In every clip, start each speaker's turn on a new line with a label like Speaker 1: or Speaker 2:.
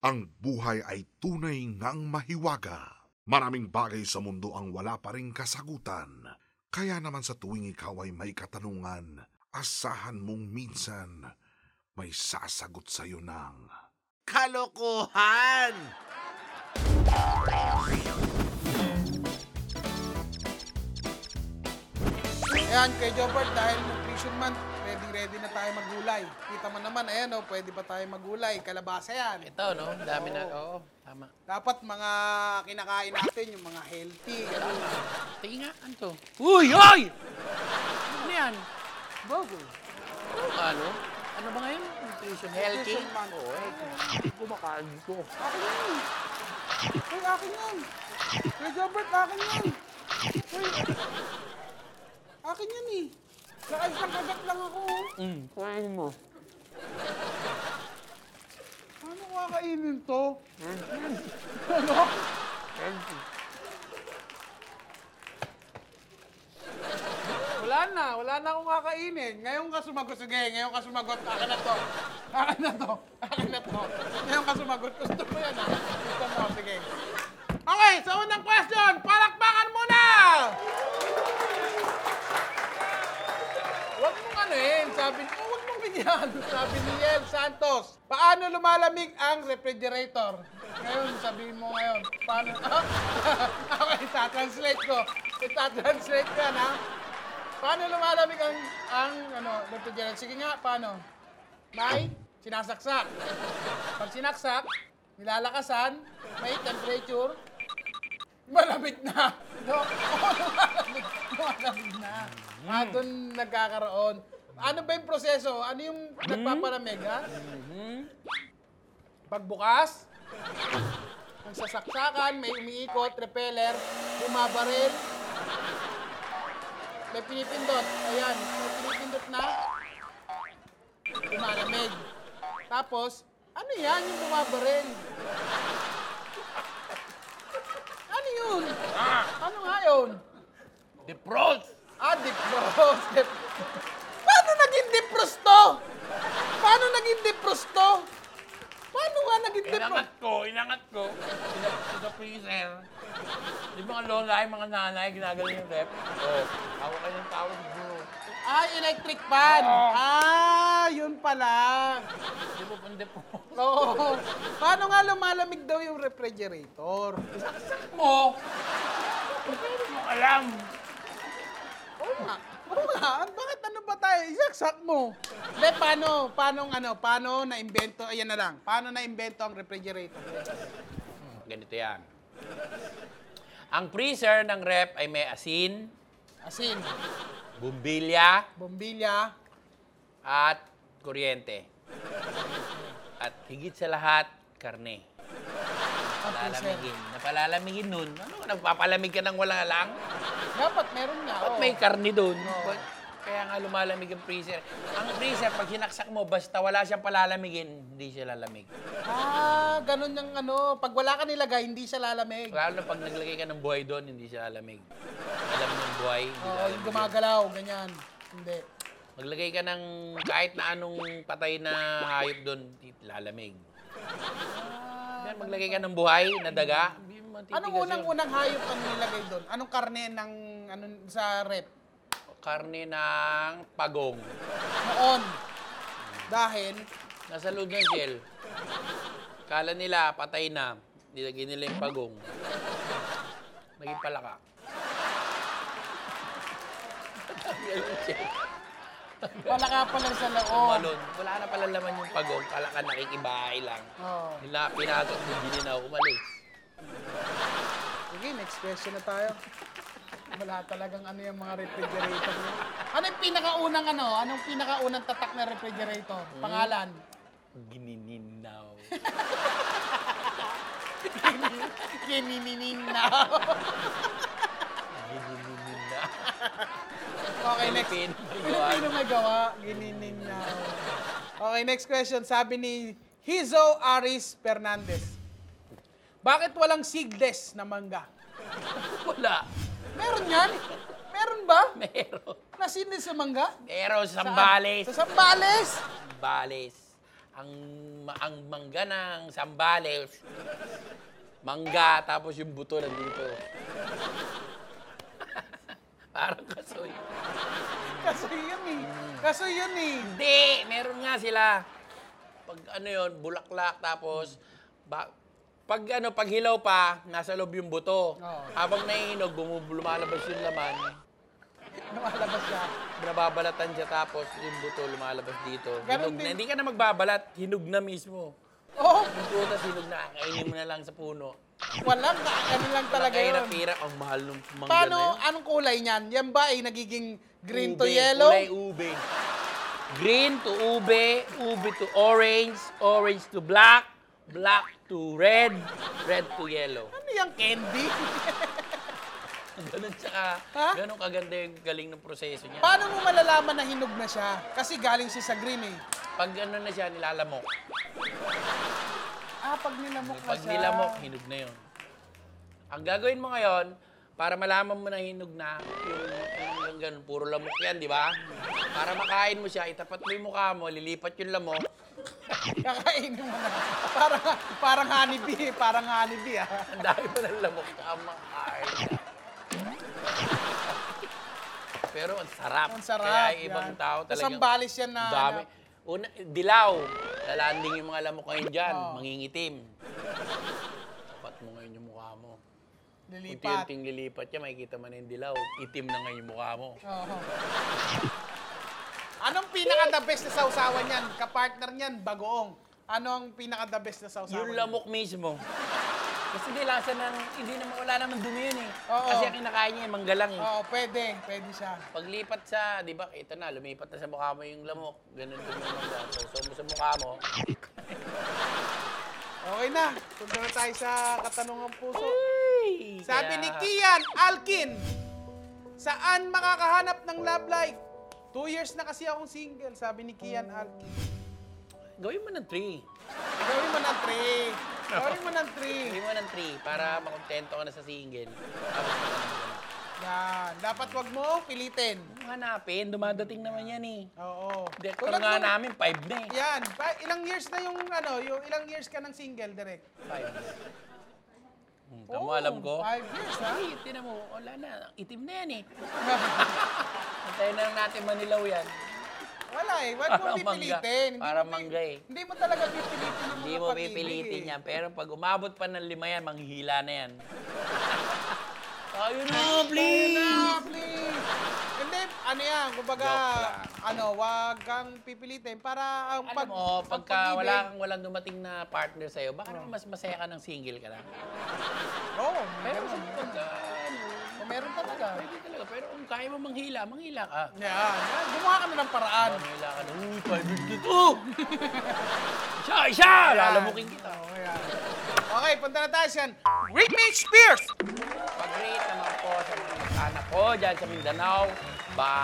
Speaker 1: Ang buhay ay tunay ngang mahiwaga. Maraming bagay sa mundo ang wala pa rin kasagutan. Kaya naman sa tuwing ikaw ay may katanungan, asahan mong minsan may sasagot sa'yo ng...
Speaker 2: Kalokohan!
Speaker 3: Ayan, kay Jobert, dahil nutrition month, ready na tayo magulay. Kita mo naman, ayan o, pwede pa tayo magulay. Kalabasa yan.
Speaker 2: Ito, no? Dami na. Oo, tama.
Speaker 3: Dapat mga kinakain natin, yung mga healthy,
Speaker 2: nga, ano to? Uy, oy! Ano yan?
Speaker 3: Burger.
Speaker 2: Ano, ano? Ano ba ngayon? Nutrition healthy?
Speaker 3: Nutrition month.
Speaker 2: Oo, eh. Hindi kumakain ko.
Speaker 3: Akin yan. Uy, akin yan. Kay Jobert, akin yan. Uy, akin yan eh. Nakaisang lang ako.
Speaker 2: Mm, kuhain mo.
Speaker 3: Paano kakainin to? Ano? Wala na, wala na akong kakainin. Ngayon ka sumagot, sige, ngayon ka sumagot, akin na to. Akin na to, akin na to. Ngayon ka sumagot, gusto mo yan ha? Gusto mo, sige. Okay, sa unang question, palakpakan muna! Huwag mong ano eh, sabi, huwag mong bigyan. Sabi ni Yel Santos, paano lumalamig ang refrigerator? Ngayon, sabihin mo ngayon, paano? okay, itatranslate ko. Itatranslate ko yan, ha? Paano lumalamig ang, ang ano, refrigerator? Sige nga, paano? May sinasaksak. Pag sinaksak, nilalakasan, may temperature, malamig na. No? malamig na. Ah, doon nagkakaroon. Ano ba yung proseso? Ano yung nagpapalamig, ha? Pagbukas, ang sasaksakan, may umiikot, repeller, bumabaril, may pinipindot. Ayan, may pinipindot na, lumalamig. Tapos, ano yan yung bumabaril? Ano yun? Ano nga yun?
Speaker 2: Defrost!
Speaker 3: Ah, defrost. Def- naging to? Paano naging to? Paano nga naging defrost?
Speaker 2: Inangat ko, inangat ko. Sina freezer. Di ba mga lola yung mga nanay, ginagaling yung rep? Oo. Oh, tawa kayo ng tawa siguro.
Speaker 3: Ah, electric fan. Ah, yun pala.
Speaker 2: Di ba pang defrost?
Speaker 3: Oo. Paano nga lumalamig daw yung refrigerator?
Speaker 2: Mo! Hindi mo alam.
Speaker 3: Oo nga. Nga. Bakit ano ba tayo? Isaksak mo. Hindi, paano? Paano ano? Paano na-invento? Ayan na lang. Paano na-invento ang refrigerator?
Speaker 2: Ganito yan. Ang freezer ng rep ay may asin,
Speaker 3: Asin,
Speaker 2: bumbilya,
Speaker 3: bombilya,
Speaker 2: at kuryente. At higit sa lahat, karne.
Speaker 3: At freezer.
Speaker 2: Palalamigin. Napalalamigin nun. Ano, nagpapalamig ka ng wala lang?
Speaker 3: Dapat meron nga.
Speaker 2: Ba't
Speaker 3: oo.
Speaker 2: may karne doon?
Speaker 3: Oo.
Speaker 2: Ba't- Kaya nga lumalamig ang freezer. Ang freezer, pag sinaksak mo, basta wala siyang palalamigin, hindi siya lalamig.
Speaker 3: Ah, ganun yung ano. Pag wala ka nilagay, hindi siya lalamig.
Speaker 2: Lalo na pag naglagay ka ng buhay doon, hindi siya lalamig. Alam mo yung buhay, hindi
Speaker 3: yung
Speaker 2: lalamig.
Speaker 3: gumagalaw, ganyan. Hindi.
Speaker 2: Maglagay ka ng kahit na anong patay na hayop doon, lalamig. Then maglagay ka ng buhay na daga,
Speaker 3: Anong unang-unang hayop ang nilagay doon? Anong karne ng ano, sa rep?
Speaker 2: Karne ng pagong.
Speaker 3: Noon. Dahil,
Speaker 2: Nasa loob ng shell. Kala nila, patay na. Nilagay nila yung pagong. Naging palaka.
Speaker 3: Wala ka pa lang sa loob.
Speaker 2: Umalon. Wala na pala laman yung pagong. Kala ka nakikibahay lang.
Speaker 3: Oo.
Speaker 2: Nila pinatot ng gininaw, umalis.
Speaker 3: Sige, next question na tayo. Wala talagang ano yung mga refrigerator niya. Ano yung pinakaunang ano? Anong pinakaunang tatak na refrigerator? Pangalan?
Speaker 2: Ginininaw. Ginininaw.
Speaker 3: Okay, next.
Speaker 2: Pilipino may gawa.
Speaker 3: Ginininaw. Okay, next question. Sabi ni Hizo Aris Fernandez. Bakit walang seedless na mangga?
Speaker 2: Wala.
Speaker 3: Meron yan? Meron ba?
Speaker 2: Meron.
Speaker 3: Na seedless na mangga?
Speaker 2: Meron sa? Sambales.
Speaker 3: Sa Sambales?
Speaker 2: Sambales. ang, ang mangga ng sambales, mangga, tapos yung buto nandito. Parang kasoy.
Speaker 3: Kaso yun eh. Kaso yun eh.
Speaker 2: Hindi, meron nga sila. Pag ano yon bulaklak, tapos, ba, pag ano, pag hilaw pa, nasa loob yung buto.
Speaker 3: Oo.
Speaker 2: Habang naiinog, bumub- lumalabas yung laman,
Speaker 3: Lumalabas siya.
Speaker 2: nababalatan siya tapos yung buto lumalabas dito. Hinog na.
Speaker 3: din.
Speaker 2: Hindi ka na magbabalat, hinog na mismo.
Speaker 3: Oh,
Speaker 2: Yung prutas hinog na, kainin mo na lang sa puno.
Speaker 3: Walang ano lang talaga yun.
Speaker 2: Kahirap-hirap, ang mahal ng mangga
Speaker 3: Paano,
Speaker 2: na yun.
Speaker 3: anong kulay niyan? Yan ba ay nagiging green to
Speaker 2: Ube,
Speaker 3: yellow?
Speaker 2: Kulay ube. Green to ube, ube to orange, orange to black, black to red, red to yellow.
Speaker 3: Ano yung candy?
Speaker 2: Ganun tsaka,
Speaker 3: Ha?
Speaker 2: ganun kaganda yung galing ng proseso niya.
Speaker 3: Paano mo malalaman na hinog na siya? Kasi galing siya sa green eh.
Speaker 2: Pag ano na siya, nilalamok.
Speaker 3: Ah, pag nilamok na
Speaker 2: Pag
Speaker 3: siya.
Speaker 2: nilamok, hinog na yun. Ang gagawin mo ngayon, para malaman mo na hinog na, yung, yung ganun, puro lamok yan, di ba? Para makain mo siya, itapat mo yung mukha mo, lilipat yung lamok,
Speaker 3: Kakainin mo na. Parang, parang honeybee. Parang honeybee ah.
Speaker 2: ang dami pa ng lamok, tsaka makain. Pero ang sarap.
Speaker 3: Ang sarap.
Speaker 2: Kaya yung ibang
Speaker 3: yan.
Speaker 2: tao
Speaker 3: Tas
Speaker 2: talagang...
Speaker 3: ang balis yan na...
Speaker 2: Dami. Una, dilaw. Lalanding yung mga lamok ngayon dyan.
Speaker 3: Oo.
Speaker 2: Mangingitim. Tapat mo ngayon yung mukha mo.
Speaker 3: Lilipat.
Speaker 2: Unti-unting lilipat niya, makikita mo na yung dilaw. Itim na ngayon yung mukha mo.
Speaker 3: Oo. Anong pinaka-the best na sausawan niyan? Kapartner niyan, bagoong. Ano ang pinaka-the best na sausawan?
Speaker 2: Yung lamok mismo. Kasi di lasa ng, hindi naman, wala naman dumi yun eh.
Speaker 3: Oo.
Speaker 2: Kasi ang kinakain niya, manggalang eh.
Speaker 3: Oo, pwede. Pwede siya.
Speaker 2: Paglipat sa, di ba, ito na, lumipat na sa mukha mo yung lamok. Ganun din yung mangga. So, sa mukha mo,
Speaker 3: Okay na. Punta na tayo sa katanungang puso.
Speaker 2: Ay,
Speaker 3: Sabi
Speaker 2: kaya-
Speaker 3: ni Kian Alkin, saan makakahanap ng love life? Two years na kasi akong single, sabi ni Kian Alkin.
Speaker 2: Gawin mo ng tree.
Speaker 3: Gawin mo ng three. Gawin mo ng three.
Speaker 2: Gawin mo ng tree para makontento ka na sa single.
Speaker 3: Yan. Dapat wag mo pilitin.
Speaker 2: Hanapin, dumadating naman yan eh.
Speaker 3: Oo.
Speaker 2: Hindi,
Speaker 3: Tulad
Speaker 2: nga
Speaker 3: nung-
Speaker 2: namin, five na eh.
Speaker 3: Yan. Pa- ilang years na yung ano, yung ilang years ka ng single direct?
Speaker 2: Five. Hmm, tamo
Speaker 3: Oo,
Speaker 2: alam ko.
Speaker 3: Five years, ha?
Speaker 2: Ay, tinan mo, wala na. Itim na yan eh. Antayin na lang natin manilaw yan.
Speaker 3: Wala eh. Wag mo
Speaker 2: Parang mangga.
Speaker 3: pipilitin. Hindi
Speaker 2: Parang
Speaker 3: mo pi-
Speaker 2: mangga eh.
Speaker 3: Hindi mo talaga pipilitin yung
Speaker 2: Hindi
Speaker 3: mga
Speaker 2: mo pipilitin
Speaker 3: eh.
Speaker 2: yan. Pero pag umabot pa ng lima yan, manghihila na yan. Ayun na, please!
Speaker 3: na, please. Hindi, ano yan, kumbaga,
Speaker 2: Joke lang.
Speaker 3: ano, wag kang pipilitin para ang
Speaker 2: Alam
Speaker 3: pag...
Speaker 2: mo,
Speaker 3: ang
Speaker 2: pagka
Speaker 3: pag-ibig-
Speaker 2: wala kang walang dumating na partner sa'yo, baka naman mas masaya ka ng single ka lang.
Speaker 3: Oo,
Speaker 2: Pero
Speaker 3: meron.
Speaker 2: pagka,
Speaker 3: Oh, meron talaga.
Speaker 2: pwede talaga. Pero kung kaya mo manghila, manghila ka.
Speaker 3: Yan, yan. Gumawa ka na ng paraan.
Speaker 2: Manghila ka na, uy, five minutes dito! isa, isa! Lalamukin kita.
Speaker 3: Oo, yan. Okay, punta na tayo siyan. Britney Spears!
Speaker 2: Pag-rate naman po sa mga anak ko dyan sa Mindanao, ba,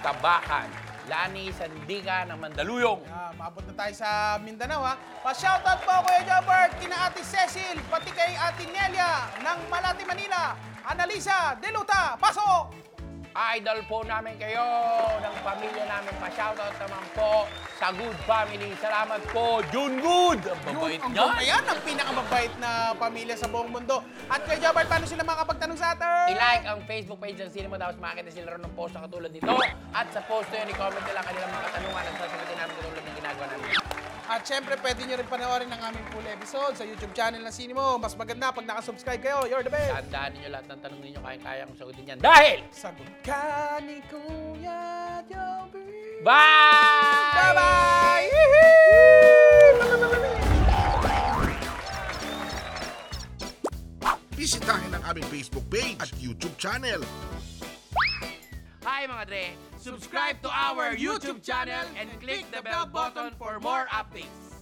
Speaker 2: Tabakan, Lani, Sandiga ng Mandaluyong.
Speaker 3: Ah, maabot na tayo sa Mindanao ha. Pa-shoutout po Kuya Jobert, kina Ate Cecil, pati kay Ate Nelia ng Malati, Manila. Annalisa Deluta, pasok!
Speaker 2: Idol po namin kayo ng pamilya namin. Pa-shoutout naman po sa Good Family. Salamat po, June Good! Ang babait
Speaker 3: ang
Speaker 2: niya.
Speaker 3: Ayan, ang pinakamabait na pamilya sa buong mundo. At Kuya Jobert, paano sila makapagtanong sa atin?
Speaker 2: I-like ang Facebook page ng Cinema tapos makakita sila ron ng post na katulad nito. At sa post na yun, i-comment nila kanilang mga katanungan at sasagutin namin katulad ng ginagawa namin.
Speaker 3: At syempre, pwede nyo rin panoorin ang aming full episode sa YouTube channel ng Cinemo. Mas maganda pag nakasubscribe kayo. You're the best!
Speaker 2: Tandaan ninyo lahat ng tanong ninyo, kaya-kaya kong sagutin yan. Dahil,
Speaker 3: Sagot ka ni Kuya Jobert.
Speaker 2: bye!
Speaker 3: Bye-bye!
Speaker 1: Bisitahin ang aming Facebook page at YouTube channel.
Speaker 2: Hi mga Dre! Subscribe to our YouTube channel and click the bell button for more updates.